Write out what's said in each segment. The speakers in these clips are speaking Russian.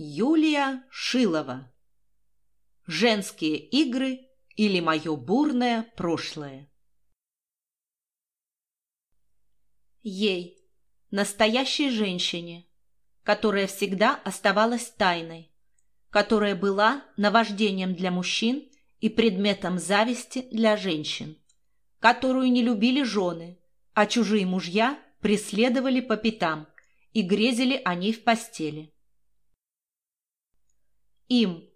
Юлия Шилова. Женские игры или мое бурное прошлое. Ей, настоящей женщине, которая всегда оставалась тайной, которая была наваждением для мужчин и предметом зависти для женщин, которую не любили жены, а чужие мужья преследовали по пятам и грезили о ней в постели. Им,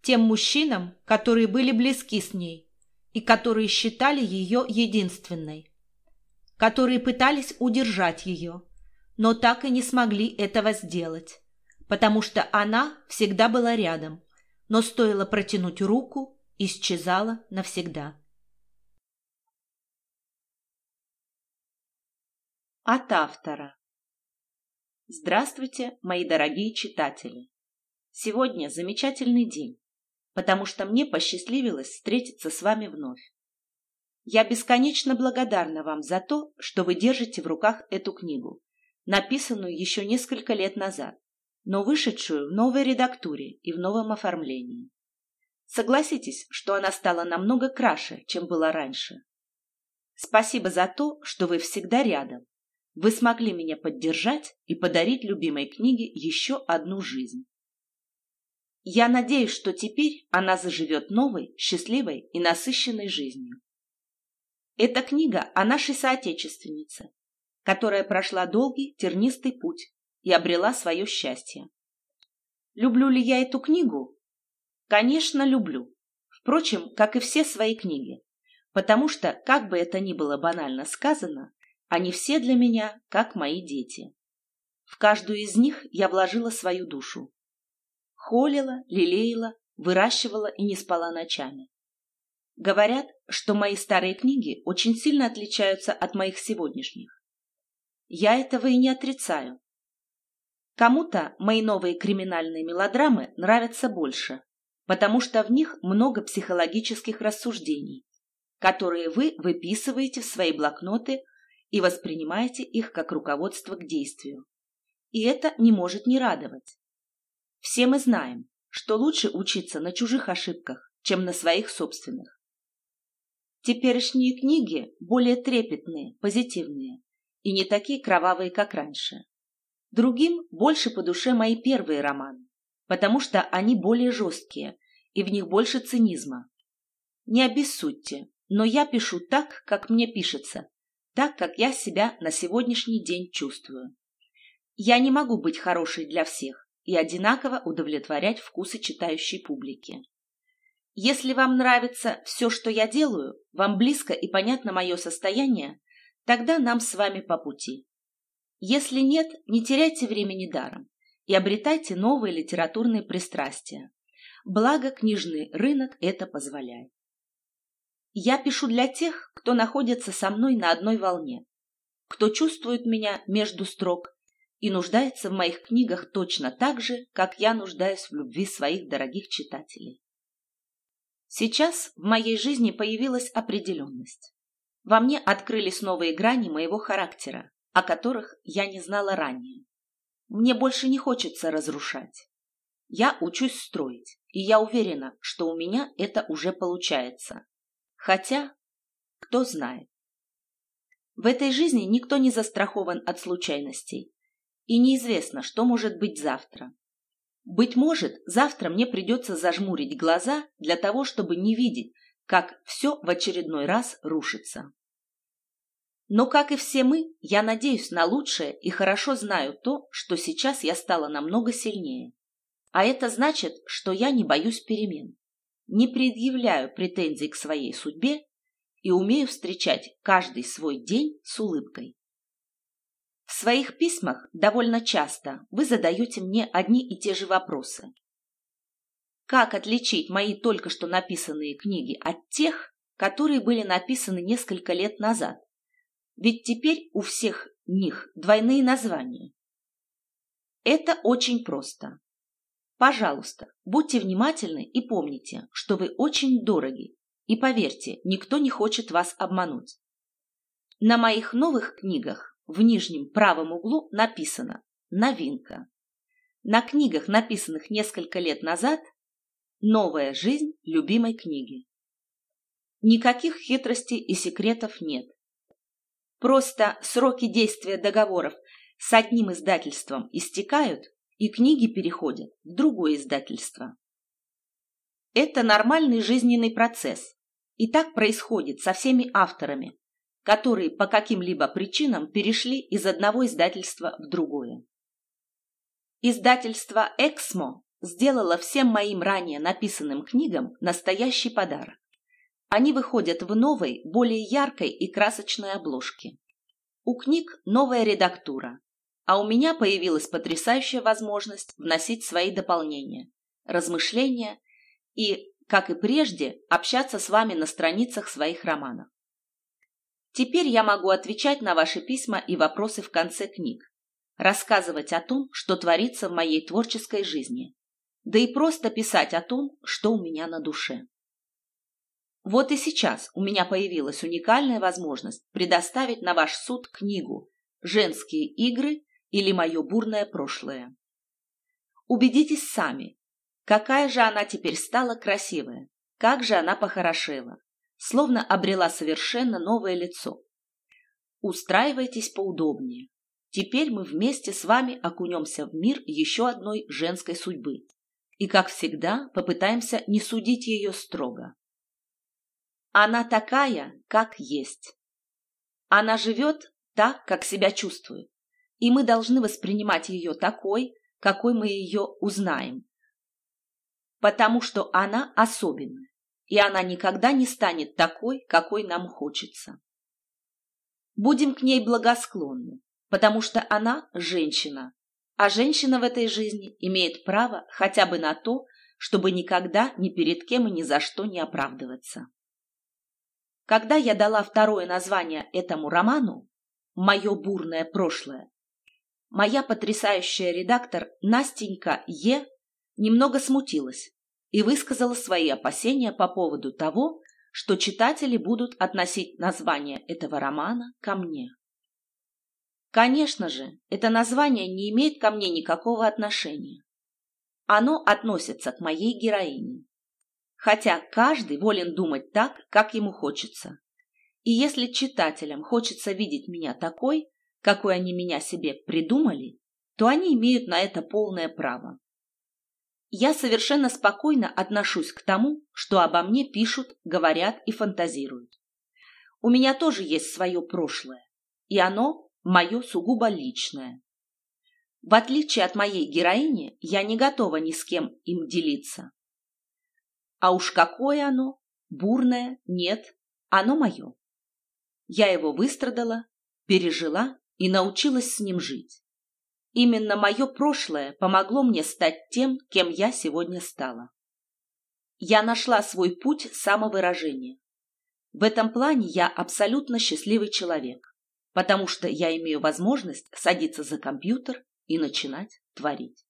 тем мужчинам, которые были близки с ней и которые считали ее единственной, которые пытались удержать ее, но так и не смогли этого сделать, потому что она всегда была рядом, но стоило протянуть руку, исчезала навсегда. От автора Здравствуйте, мои дорогие читатели! Сегодня замечательный день, потому что мне посчастливилось встретиться с вами вновь. Я бесконечно благодарна вам за то, что вы держите в руках эту книгу, написанную еще несколько лет назад, но вышедшую в новой редактуре и в новом оформлении. Согласитесь, что она стала намного краше, чем была раньше. Спасибо за то, что вы всегда рядом. Вы смогли меня поддержать и подарить любимой книге еще одну жизнь. Я надеюсь, что теперь она заживет новой, счастливой и насыщенной жизнью. Эта книга о нашей соотечественнице, которая прошла долгий, тернистый путь и обрела свое счастье. Люблю ли я эту книгу? Конечно, люблю. Впрочем, как и все свои книги. Потому что, как бы это ни было банально сказано, они все для меня как мои дети. В каждую из них я вложила свою душу, Холила, лелеяла, выращивала и не спала ночами. Говорят, что мои старые книги очень сильно отличаются от моих сегодняшних. Я этого и не отрицаю. Кому-то мои новые криминальные мелодрамы нравятся больше, потому что в них много психологических рассуждений, которые вы выписываете в свои блокноты и воспринимаете их как руководство к действию. И это не может не радовать. Все мы знаем, что лучше учиться на чужих ошибках, чем на своих собственных. Теперешние книги более трепетные, позитивные и не такие кровавые, как раньше. Другим больше по душе мои первые романы, потому что они более жесткие и в них больше цинизма. Не обессудьте, но я пишу так, как мне пишется, так, как я себя на сегодняшний день чувствую. Я не могу быть хорошей для всех, и одинаково удовлетворять вкусы читающей публики. Если вам нравится все, что я делаю, вам близко и понятно мое состояние, тогда нам с вами по пути. Если нет, не теряйте времени даром и обретайте новые литературные пристрастия. Благо книжный рынок это позволяет. Я пишу для тех, кто находится со мной на одной волне, кто чувствует меня между строк и нуждается в моих книгах точно так же, как я нуждаюсь в любви своих дорогих читателей. Сейчас в моей жизни появилась определенность. Во мне открылись новые грани моего характера, о которых я не знала ранее. Мне больше не хочется разрушать. Я учусь строить, и я уверена, что у меня это уже получается. Хотя, кто знает. В этой жизни никто не застрахован от случайностей, и неизвестно, что может быть завтра. Быть может, завтра мне придется зажмурить глаза для того, чтобы не видеть, как все в очередной раз рушится. Но, как и все мы, я надеюсь на лучшее и хорошо знаю то, что сейчас я стала намного сильнее. А это значит, что я не боюсь перемен, не предъявляю претензий к своей судьбе и умею встречать каждый свой день с улыбкой. Своих письмах довольно часто вы задаете мне одни и те же вопросы. Как отличить мои только что написанные книги от тех, которые были написаны несколько лет назад? Ведь теперь у всех них двойные названия. Это очень просто. Пожалуйста, будьте внимательны и помните, что вы очень дороги. И поверьте, никто не хочет вас обмануть. На моих новых книгах в нижнем правом углу написано «Новинка». на книгах, написанных несколько лет назад, новая жизнь любимой книги. Никаких хитростей и секретов нет. Просто сроки действия договоров с одним издательством истекают, и книги переходят в другое издательство. Это нормальный жизненный процесс, и так происходит со всеми авторами, которые по каким-либо причинам перешли из одного издательства в другое. Издательство «Эксмо» сделало всем моим ранее написанным книгам настоящий подарок. Они выходят в новой, более яркой и красочной обложке. У книг новая редактура, а у меня появилась потрясающая возможность вносить свои дополнения, размышления и, как и прежде, общаться с вами на страницах своих романов. Теперь я могу отвечать на ваши письма и вопросы в конце книг, рассказывать о том, что творится в моей творческой жизни, да и просто писать о том, что у меня на душе. Вот и сейчас у меня появилась уникальная возможность предоставить на ваш суд книгу «Женские игры» или «Мое бурное прошлое». Убедитесь сами, какая же она теперь стала красивая, как же она похорошела, словно обрела совершенно новое лицо. Устраивайтесь поудобнее. Теперь мы вместе с вами окунемся в мир еще одной женской судьбы. И, как всегда, попытаемся не судить ее строго. Она такая, как есть. Она живет так, как себя чувствует. И мы должны воспринимать ее такой, какой мы ее узнаем. Потому что она особенная и она никогда не станет такой, какой нам хочется. Будем к ней благосклонны, потому что она женщина, а женщина в этой жизни имеет право хотя бы на то, чтобы никогда ни перед кем и ни за что не оправдываться. Когда я дала второе название этому роману «Мое бурное прошлое», моя потрясающая редактор Настенька Е. немного смутилась, и высказала свои опасения по поводу того, что читатели будут относить название этого романа ко мне. Конечно же, это название не имеет ко мне никакого отношения. Оно относится к моей героине. Хотя каждый волен думать так, как ему хочется. И если читателям хочется видеть меня такой, какой они меня себе придумали, то они имеют на это полное право. Я совершенно спокойно отношусь к тому, что обо мне пишут, говорят и фантазируют. У меня тоже есть свое прошлое, и оно мое сугубо личное. В отличие от моей героини, я не готова ни с кем им делиться. А уж какое оно, бурное, нет, оно мое. Я его выстрадала, пережила и научилась с ним жить. Именно мое прошлое помогло мне стать тем, кем я сегодня стала. Я нашла свой путь самовыражения. В этом плане я абсолютно счастливый человек, потому что я имею возможность садиться за компьютер и начинать творить.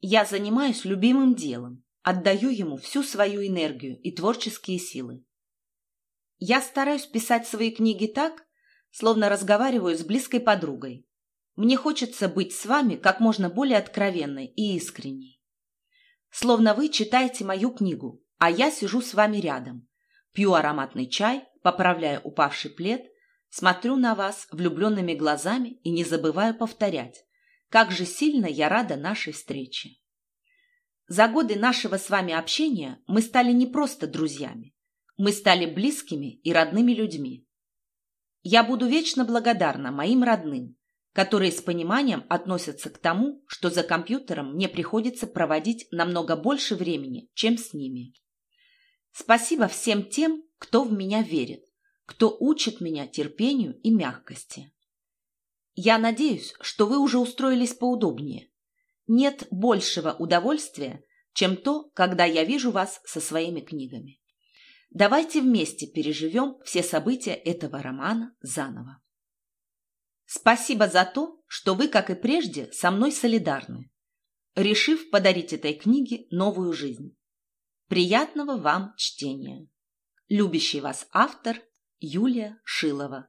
Я занимаюсь любимым делом, отдаю ему всю свою энергию и творческие силы. Я стараюсь писать свои книги так, словно разговариваю с близкой подругой, мне хочется быть с вами как можно более откровенной и искренней. Словно вы читаете мою книгу, а я сижу с вами рядом, пью ароматный чай, поправляю упавший плед, смотрю на вас влюбленными глазами и не забываю повторять, как же сильно я рада нашей встрече. За годы нашего с вами общения мы стали не просто друзьями, мы стали близкими и родными людьми. Я буду вечно благодарна моим родным, которые с пониманием относятся к тому, что за компьютером мне приходится проводить намного больше времени, чем с ними. Спасибо всем тем, кто в меня верит, кто учит меня терпению и мягкости. Я надеюсь, что вы уже устроились поудобнее. Нет большего удовольствия, чем то, когда я вижу вас со своими книгами. Давайте вместе переживем все события этого романа заново. Спасибо за то, что вы, как и прежде, со мной солидарны, решив подарить этой книге новую жизнь. Приятного вам чтения! Любящий вас автор Юлия Шилова